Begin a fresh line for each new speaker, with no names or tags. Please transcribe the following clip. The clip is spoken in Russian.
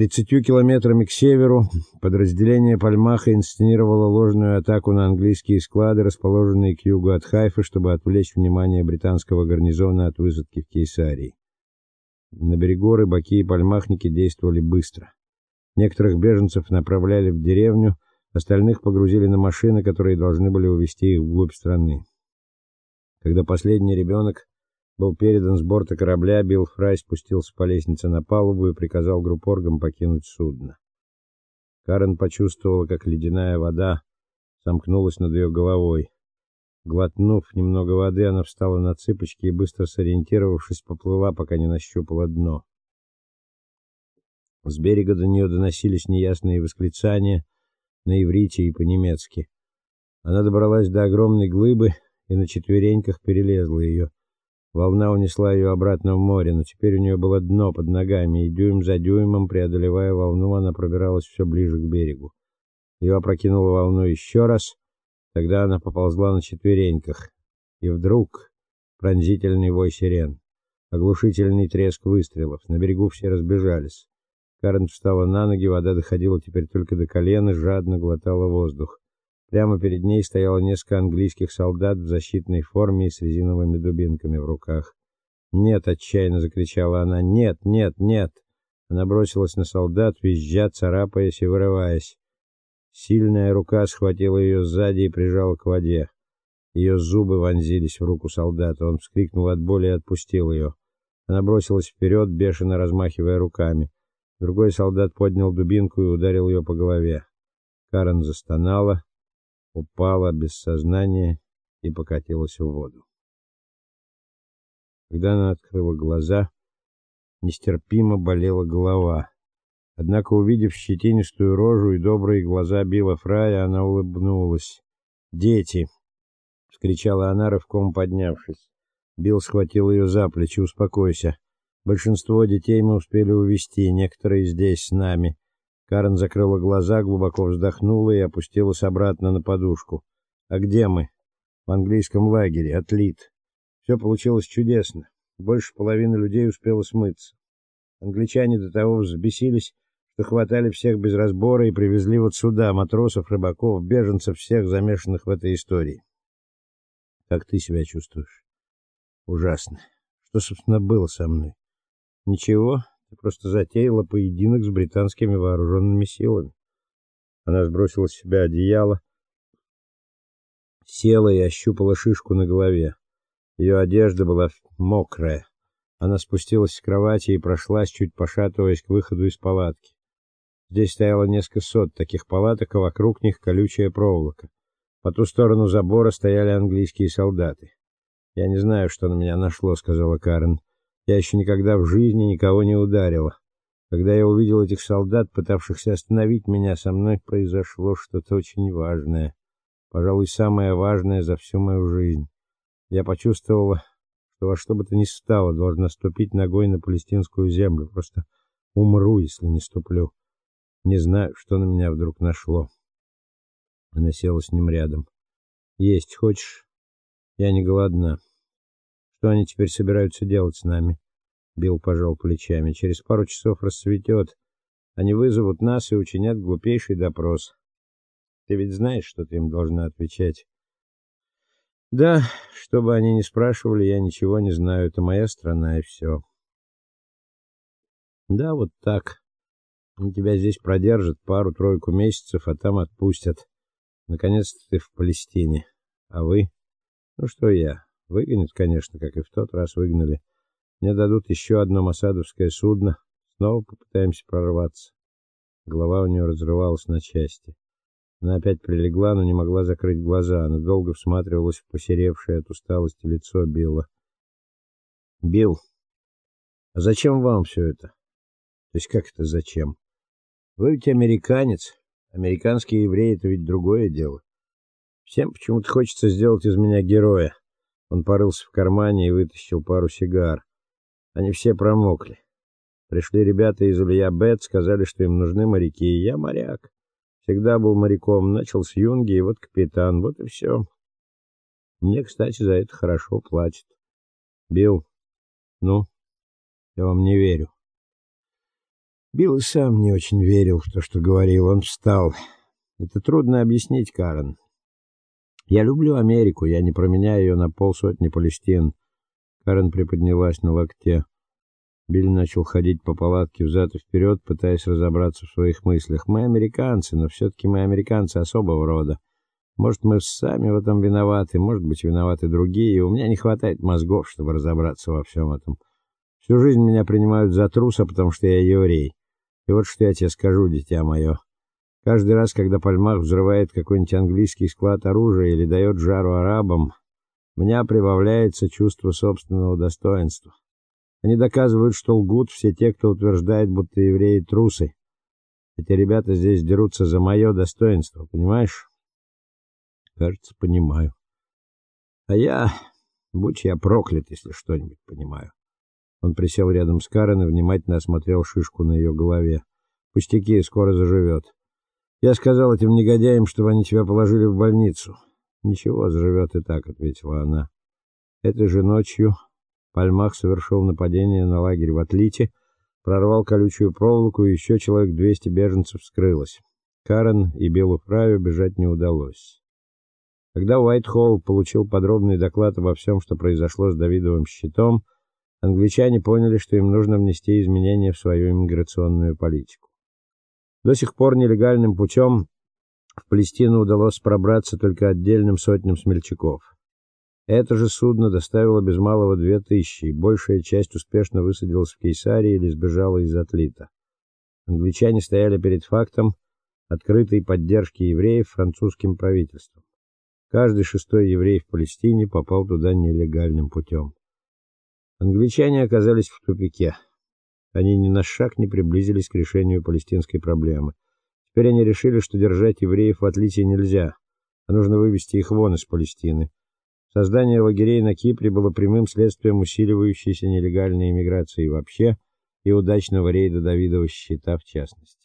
30 километрами к северу подразделение Пальмаха инсценировало ложную атаку на английские склады, расположенные к югу от Хайфы, чтобы отвлечь внимание британского гарнизона от высадки в Кейсарии. На берегу рыбаки и пальмахники действовали быстро. Некоторых беженцев направляли в деревню, остальных погрузили на машины, которые должны были увезти их вглубь страны. Когда последний ребенок был передан с борта корабля, Билл Фрай спустился по лестнице на палубу и приказал группоргам покинуть судно. Карен почувствовала, как ледяная вода сомкнулась над ее головой. Глотнув немного воды, она встала на цыпочки и быстро сориентировавшись, поплыла, пока не нащупала дно. С берега до нее доносились неясные восклицания на иврите и по-немецки. Она добралась до огромной глыбы и на четвереньках перелезла ее. Волна унесла ее обратно в море, но теперь у нее было дно под ногами, и дюйм за дюймом, преодолевая волну, она пробиралась все ближе к берегу. Ее опрокинуло волну еще раз, тогда она поползла на четвереньках. И вдруг пронзительный вой сирен, оглушительный треск выстрелов. На берегу все разбежались. Карен встала на ноги, вода доходила теперь только до колена, жадно глотала воздух. Прямо перед ней стояло несколько английских солдат в защитной форме и с резиновыми дубинками в руках. "Нет!" отчаянно закричала она. "Нет, нет, нет!" Она бросилась на солдат, визжа, царапаясь и вырываясь. Сильная рука схватила ее сзади и прижала к воде. Ее зубы вонзились в руку солдата. Он вскрикнул от боли и отпустил ее. Она бросилась вперед, бешено размахивая руками. Другой солдат поднял дубинку и ударил ее по голове. Карен застонала упала без сознания и покатилась в воду. Когда она открыла глаза, нестерпимо болела голова. Однако, увидев щетинистую рожу и добрые глаза Билла Фрая, она улыбнулась. "Дети!" вскричала она, рывком поднявшись. Билл схватил ее за плечи. "Успокойся. Большинство детей мы успели увезти, некоторые здесь с нами. Карен закрыла глаза, глубоко вздохнула и опустилась обратно на подушку. А где мы? В английском лагере, отлит. Все получилось чудесно. Больше половины людей успело смыться. Англичане до того взбесились, что хватали всех без разбора и привезли вот сюда матросов, рыбаков, беженцев, всех замешанных в этой истории. Как ты себя чувствуешь? Ужасно. Что собственно было со мной? Ничего, ты просто затеяла поединок с британскими вооруженными силами. Она сбросила с себя одеяло, села и ощупала шишку на голове. Ее одежда была мокрая. Она спустилась с кровати и прошлась, чуть пошатываясь к выходу из палатки. Здесь стояло несколько сот таких палаток, а вокруг них колючая проволока. По ту сторону забора стояли английские солдаты. "Я не знаю, что на меня нашло", сказала Карен. Я еще никогда в жизни никого не ударила. Когда я увидел этих солдат, пытавшихся остановить меня, со мной произошло что-то очень важное. Пожалуй, самое важное за всю мою жизнь. Я почувствовала, что во что бы то ни стало должна ступить ногой на палестинскую землю. Просто умру, если не ступлю. Не знаю, что на меня вдруг нашло. Она села с ним рядом. Есть хочешь? Я не голодна. Что они теперь собираются делать с нами? Билл пожал плечами. Через пару часов рассветет. Они вызовут нас и учинят глупейший допрос. Ты ведь знаешь, что ты им должна отвечать. Да, что бы они ни спрашивали, я ничего не знаю. Это моя страна и все. Да, вот так. Тебя здесь продержат пару-тройку месяцев, а там отпустят. Наконец-то ты в Палестине. А вы? Ну что я? Выгонят, конечно, как и в тот раз выгнали. Мне дадут еще одно масадовское судно. Снова попытаемся прорваться. Голова у нее разрывалась на части. Она опять прилегла, но не могла закрыть глаза. Она долго всматривалась в посеревшее от усталости лицо Билла. Билл, а зачем вам все это? То есть как это зачем? Вы ведь американец. Американские евреи это ведь другое дело. Всем почему-то хочется сделать из меня героя. Он порылся в кармане и вытащил пару сигар. Они все промокли. Пришли ребята из Улья Бет, сказали, что им нужны моряки, я моряк. Всегда был моряком, начал с юнги, и вот капитан, вот и все. Мне, кстати, за это хорошо платят. Бил. Ну, я вам не верю. Билл и сам не очень верил в то, что говорил. Он встал. Это трудно объяснить, Карен. Я люблю Америку, я не променяю ее на полсотни Палестин. Карен приподнялась на локте. Билл начал ходить по палатке взад и вперед, пытаясь разобраться в своих мыслях. Мы американцы, но все таки мы американцы особого рода. Может, мы сами в этом виноваты, может быть, виноваты другие, и у меня не хватает мозгов, чтобы разобраться во всем этом. Всю жизнь меня принимают за труса, потому что я еврей. И вот что я тебе скажу, дитя мое. Каждый раз, когда Пальмах взрывает какой-нибудь английский склад оружия или дает жару арабам, у меня прибавляется чувство собственного достоинства. Они доказывают, что лгут все те, кто утверждает, будто евреи трусы. Эти ребята здесь дерутся за мое достоинство, понимаешь? Кажется, понимаю. А я, будь я проклят, если что-нибудь понимаю. Он присел рядом с Карен и внимательно осмотрел шишку на ее голове. Пустяки, скоро заживет. Я сказал этим негодяям, чтобы они тебя положили в больницу. Ничего, заживет и так, ответила она. Этой же ночью Пальмах совершил нападение на лагерь в Атлите, прорвал колючую проволоку, и еще человек 200 беженцев скрылось. Карен и Белу Фраю бежать не удалось. Когда Уайтхолл получил подробный доклад обо всем, что произошло с Давидовым щитом, англичане поняли, что им нужно внести изменения в свою иммиграционную политику. До сих пор нелегальным путем в Палестину удалось пробраться только отдельным сотням смельчаков. Это же судно доставило без малого две тысячи, и большая часть успешно высадилась в Кейсарии или сбежала из Атлита. Англичане стояли перед фактом открытой поддержки евреев французским правительством. Каждый шестой еврей в Палестине попал туда нелегальным путем. Англичане оказались в тупике. Они ни на шаг не приблизились к решению палестинской проблемы. Теперь они решили, что держать евреев в Атлите нельзя, а нужно вывести их вон из Палестины. Создание лагерей на Кипре было прямым следствием усиливающейся нелегальной иммиграции вообще и удачного рейда Давидова щита в частности.